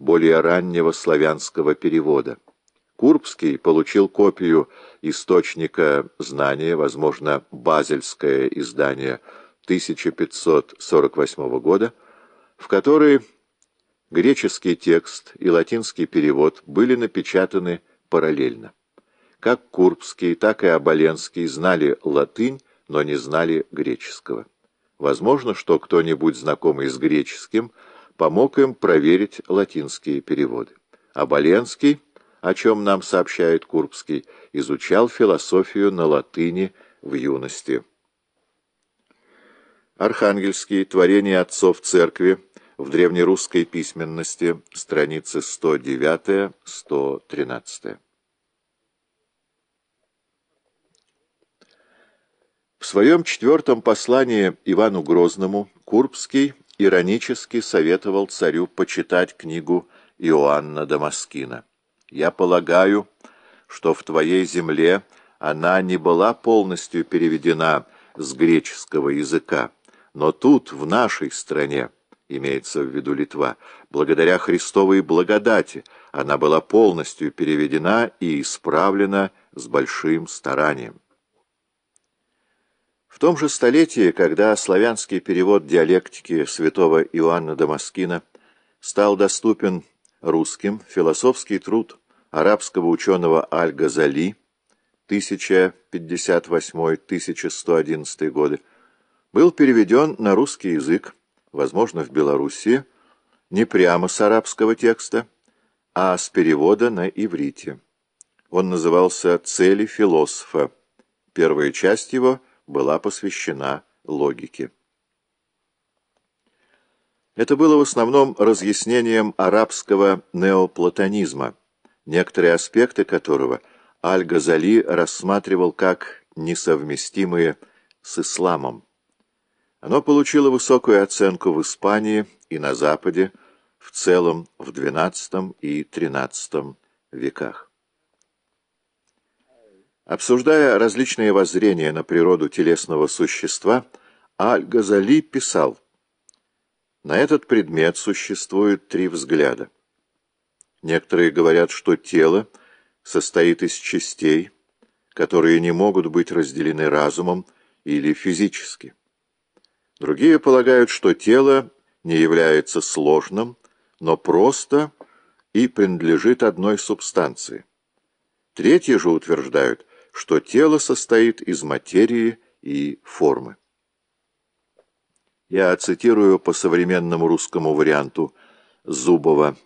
более раннего славянского перевода. Курбский получил копию источника знания, возможно, базельское издание 1548 года, в которой греческий текст и латинский перевод были напечатаны параллельно. Как Курбский, так и Оболенский знали латынь, но не знали греческого. Возможно, что кто-нибудь, знакомый с греческим, помог им проверить латинские переводы. Оболенский, о чем нам сообщает Курбский, изучал философию на латыни в юности. Архангельский, творение отцов церкви, в древнерусской письменности, страницы 109-113. В своем четвертом послании Ивану Грозному Курбский иронически советовал царю почитать книгу Иоанна Дамаскина. «Я полагаю, что в твоей земле она не была полностью переведена с греческого языка, но тут, в нашей стране, имеется в виду Литва, благодаря Христовой благодати она была полностью переведена и исправлена с большим старанием. В том же столетии, когда славянский перевод диалектики святого Иоанна Дамаскина стал доступен русским, философский труд арабского ученого Аль-Газали 1058-1111 годы был переведен на русский язык, возможно, в Белоруссии, не прямо с арабского текста, а с перевода на иврите. Он назывался «Цели философа». Первая часть его была посвящена логике. Это было в основном разъяснением арабского неоплатонизма, некоторые аспекты которого Аль-Газали рассматривал как несовместимые с исламом. Оно получило высокую оценку в Испании и на Западе, в целом в XII и XIII веках. Обсуждая различные воззрения на природу телесного существа, Аль-Газали писал, «На этот предмет существует три взгляда. Некоторые говорят, что тело состоит из частей, которые не могут быть разделены разумом или физически. Другие полагают, что тело не является сложным, но просто и принадлежит одной субстанции. Третьи же утверждают, что тело состоит из материи и формы. Я цитирую по современному русскому варианту Зубова.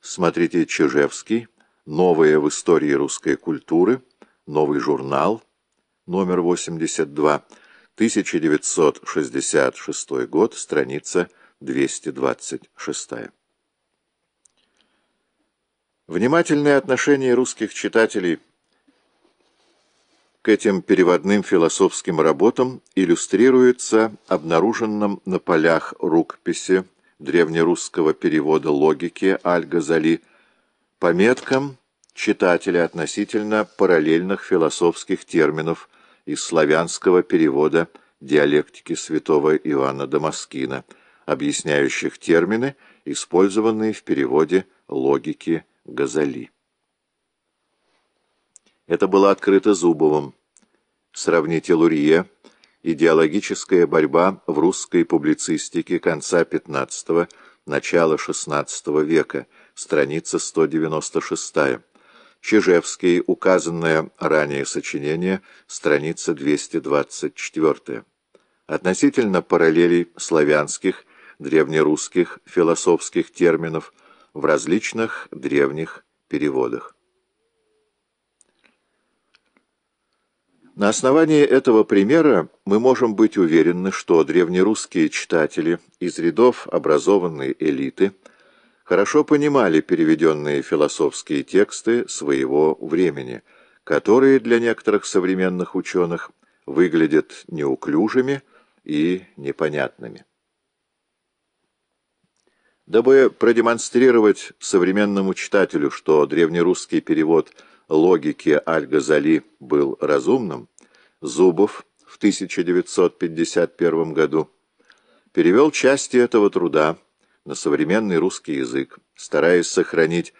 Смотрите Чижевский, «Новое в истории русской культуры», новый журнал, номер 82, 1966 год, страница 226. Внимательное отношение русских читателей к этим переводным философским работам иллюстрируется обнаруженным на полях рукописи древнерусского перевода логики Аль-Газали пометкам читателя относительно параллельных философских терминов из славянского перевода диалектики святого Иоанна Дамаскина, объясняющих термины, использованные в переводе логики Газали. Это было открыто Зубовым. Сравните Лурье. «Идеологическая борьба в русской публицистике конца XV – начала XVI века», страница 196 Чижевский, указанное ранее сочинение, страница 224. Относительно параллелей славянских, древнерусских философских терминов в различных древних переводах. На основании этого примера мы можем быть уверены, что древнерусские читатели из рядов образованной элиты – хорошо понимали переведенные философские тексты своего времени, которые для некоторых современных ученых выглядят неуклюжими и непонятными. Дабы продемонстрировать современному читателю, что древнерусский перевод логики Аль-Газали был разумным, Зубов в 1951 году перевел части этого труда на современный русский язык стараясь сохранить